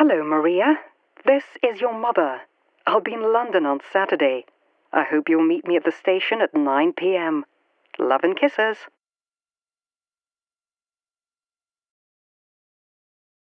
Hello, Maria. This is your mother. I'll be in London on Saturday. I hope you'll meet me at the station at 9 p.m. Love and kisses.